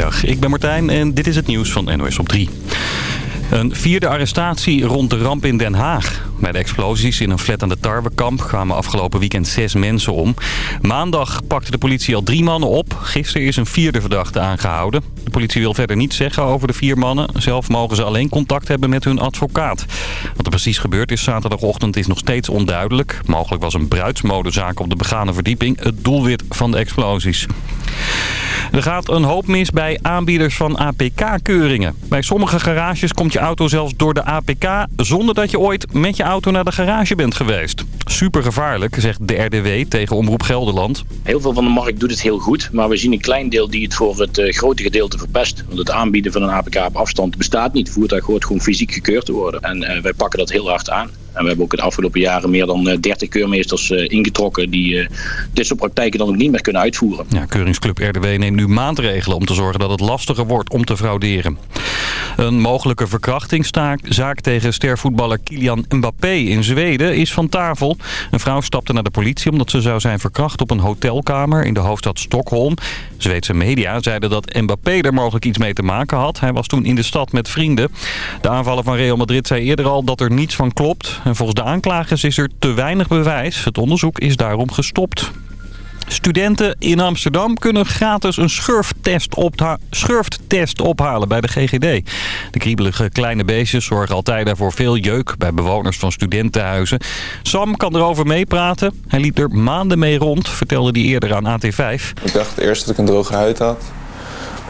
Goedemiddag, ik ben Martijn en dit is het nieuws van NOS op 3. Een vierde arrestatie rond de ramp in Den Haag. Bij de explosies in een flat aan de Tarwekamp kwamen afgelopen weekend zes mensen om. Maandag pakte de politie al drie mannen op. Gisteren is een vierde verdachte aangehouden. De politie wil verder niets zeggen over de vier mannen. Zelf mogen ze alleen contact hebben met hun advocaat. Wat er precies gebeurd is zaterdagochtend is nog steeds onduidelijk. Mogelijk was een bruidsmodezaak op de begane verdieping het doelwit van de explosies. Er gaat een hoop mis bij aanbieders van APK-keuringen. Bij sommige garages komt je auto zelfs door de APK... zonder dat je ooit met je auto naar de garage bent geweest. Super gevaarlijk, zegt de RDW tegen Omroep Gelderland. Heel veel van de markt doet het heel goed, maar we zien een klein deel die het voor het uh, grote gedeelte verpest. Want het aanbieden van een APK op afstand bestaat niet. Voertuig hoort gewoon fysiek gekeurd te worden. En uh, wij pakken dat heel hard aan. En we hebben ook de afgelopen jaren meer dan 30 keurmeesters ingetrokken die dit soort praktijken dan ook niet meer kunnen uitvoeren. Ja, Keuringsclub RDW neemt nu maatregelen om te zorgen dat het lastiger wordt om te frauderen. Een mogelijke verkrachtingszaak tegen stervoetballer Kylian Mbappé in Zweden is van tafel. Een vrouw stapte naar de politie omdat ze zou zijn verkracht op een hotelkamer in de hoofdstad Stockholm. Zweedse media zeiden dat Mbappé er mogelijk iets mee te maken had. Hij was toen in de stad met vrienden. De aanvaller van Real Madrid zei eerder al dat er niets van klopt. En volgens de aanklagers is er te weinig bewijs. Het onderzoek is daarom gestopt. Studenten in Amsterdam kunnen gratis een schurftest, schurftest ophalen bij de GGD. De kriebelige kleine beestjes zorgen altijd voor veel jeuk bij bewoners van studentenhuizen. Sam kan erover meepraten. Hij liep er maanden mee rond, vertelde hij eerder aan AT5. Ik dacht eerst dat ik een droge huid had.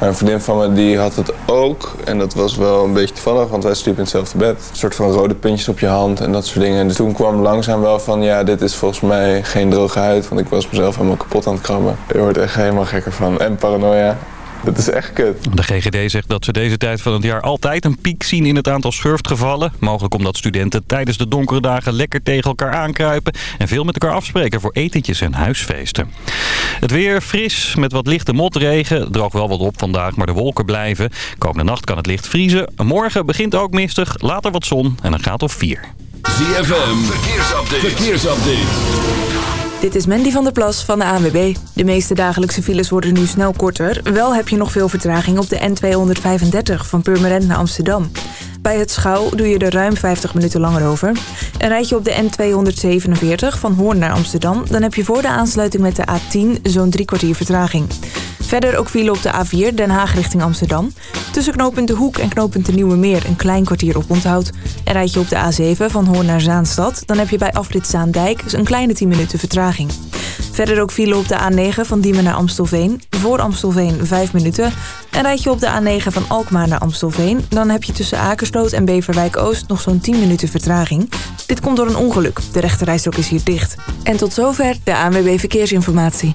Maar een vriendin van me die had het ook. En dat was wel een beetje toevallig, want wij sliepen in hetzelfde bed. Een soort van rode puntjes op je hand en dat soort dingen. En dus toen kwam langzaam wel van, ja, dit is volgens mij geen droge huid. Want ik was mezelf helemaal kapot aan het krabben. Je wordt echt helemaal gekker van. En paranoia. Dat is echt kut. De GGD zegt dat ze deze tijd van het jaar altijd een piek zien in het aantal schurftgevallen. Mogelijk omdat studenten tijdens de donkere dagen lekker tegen elkaar aankruipen... en veel met elkaar afspreken voor etentjes en huisfeesten. Het weer fris met wat lichte motregen. Droog wel wat op vandaag, maar de wolken blijven. Komende nacht kan het licht vriezen. Morgen begint ook mistig, later wat zon en een graad of 4. ZFM, verkeersupdate. verkeersupdate. Dit is Mandy van der Plas van de ANWB. De meeste dagelijkse files worden nu snel korter. Wel heb je nog veel vertraging op de N235 van Purmerend naar Amsterdam. Bij het Schouw doe je er ruim 50 minuten langer over. En rijd je op de N247 van Hoorn naar Amsterdam... dan heb je voor de aansluiting met de A10 zo'n drie kwartier vertraging. Verder ook file op de A4 Den Haag richting Amsterdam. Tussen knooppunt De Hoek en knooppunt De Nieuwe Meer een klein kwartier op onthoud. En rijd je op de A7 van Hoorn naar Zaanstad... dan heb je bij afrit Zaandijk een kleine 10 minuten vertraging. Verder ook file op de A9 van Diemen naar Amstelveen. Voor Amstelveen 5 minuten. En rijd je op de A9 van Alkmaar naar Amstelveen... dan heb je tussen Akersloot en Beverwijk Oost nog zo'n 10 minuten vertraging. Dit komt door een ongeluk. De rechterrijstrook is hier dicht. En tot zover de ANWB Verkeersinformatie.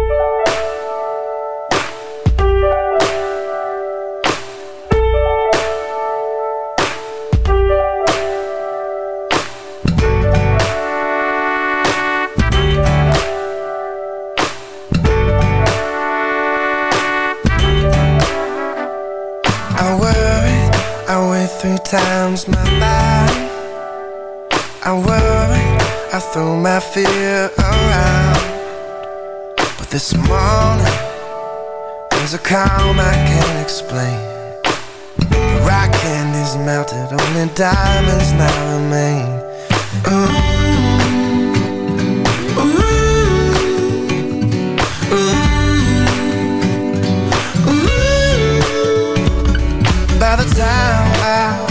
times my back I worry, I throw my fear around. But this morning There's a calm I can't explain. The rock is melted, only diamonds now remain. Ooh, ooh, ooh, ooh. By the time I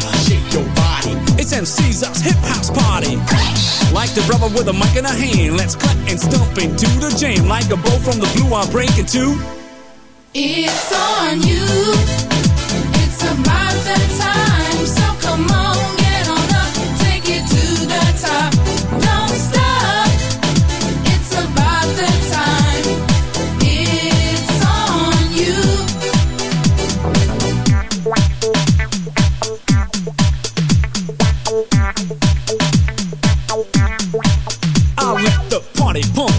your body. It's MC Sar's hip house party. Like the brother with a mic in a hand, let's cut and stomp into the jam. Like a bow from the blue, I'm breaking two. It's on you. It's about that time.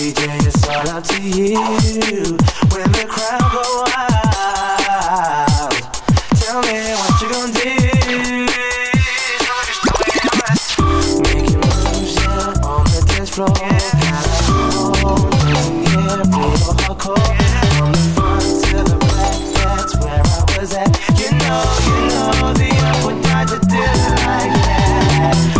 DJ, it's all up to you. When the crowd go wild, tell me what you gon' do. Making moves, yeah, on the dance floor. Yeah, hardcore. From the front to the back, that's where I was at. You know, you know, the to do like that.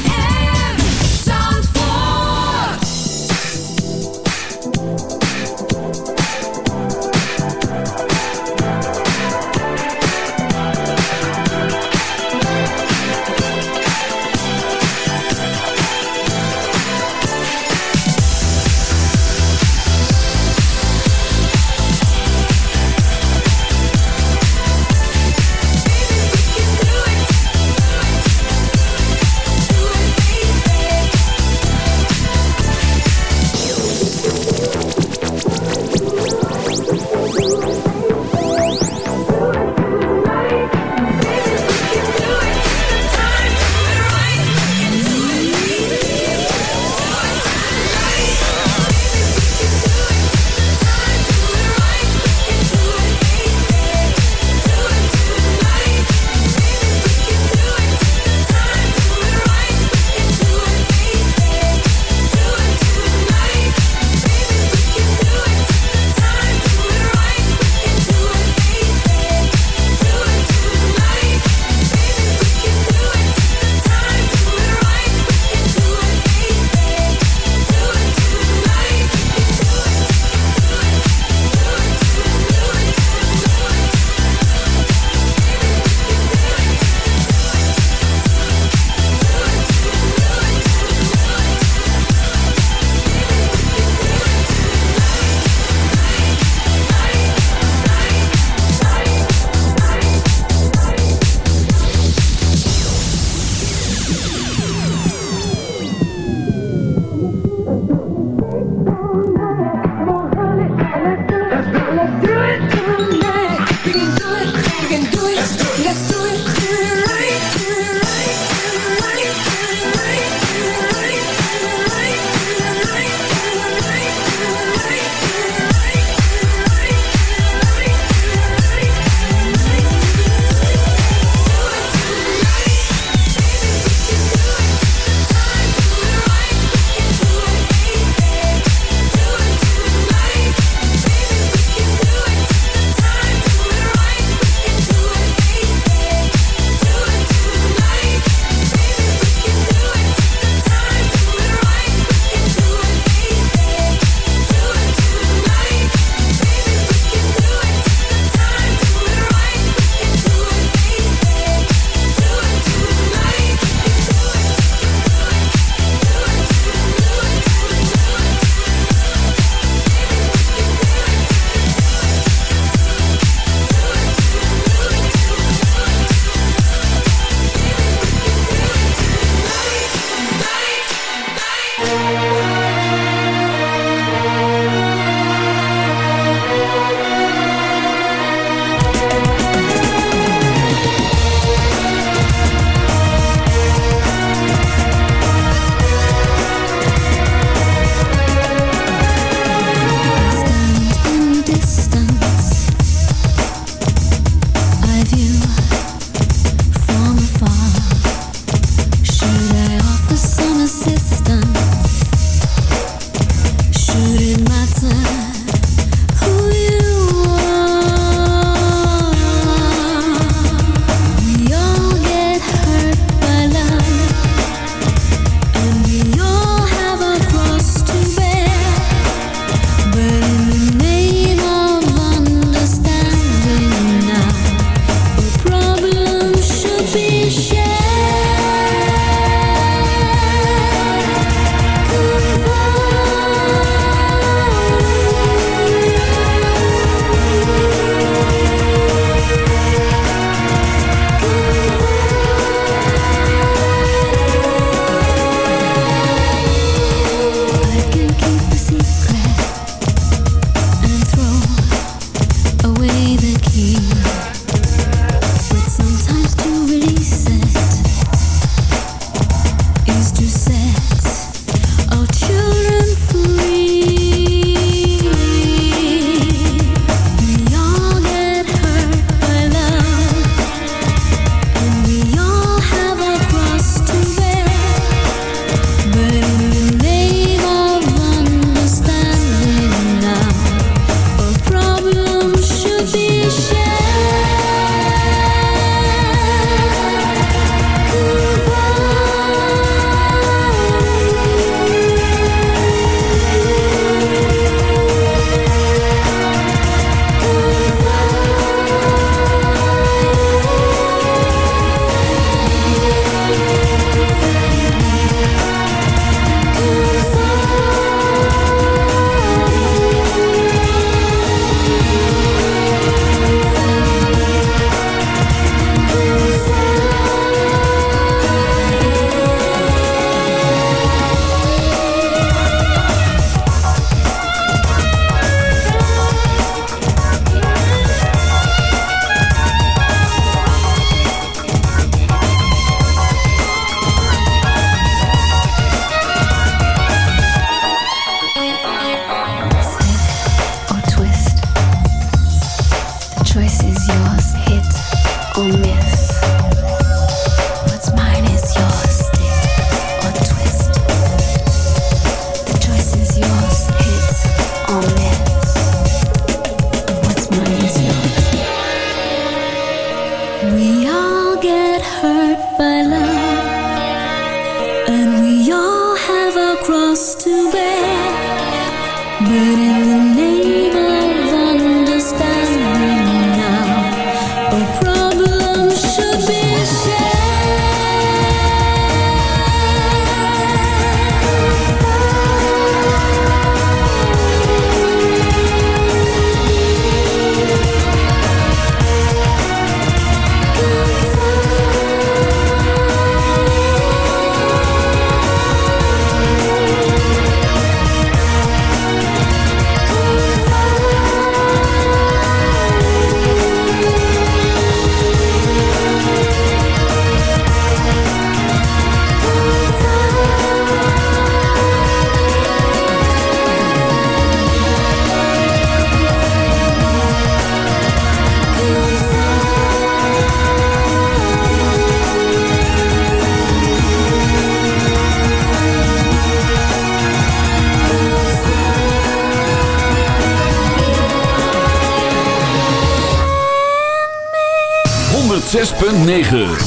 106.9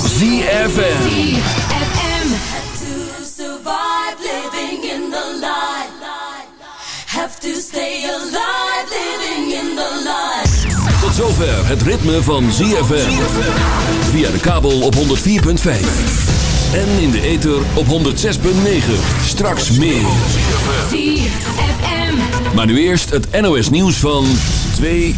ZFN Tot zover het ritme van ZFM. Via de kabel op 104.5. En in de ether op 106.9. Straks meer. ZFM. Maar nu eerst het NOS nieuws van 2